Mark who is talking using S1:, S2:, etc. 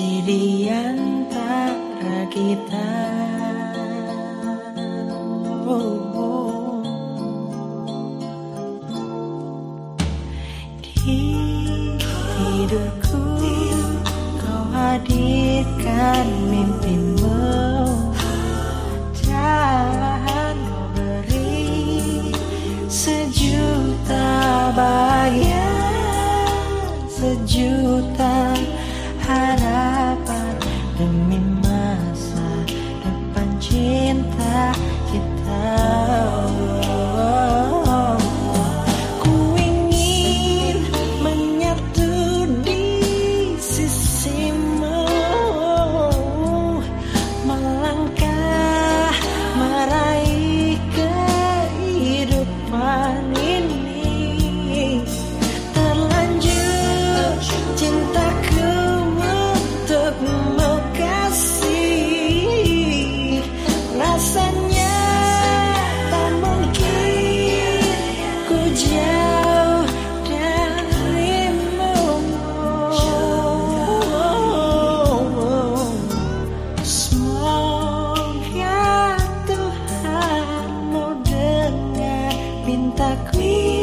S1: kasih di antara kita oh, oh. Di hidupku kau hadirkan mimpimu Jalan beri sejuta bahagia Sejuta hari queen.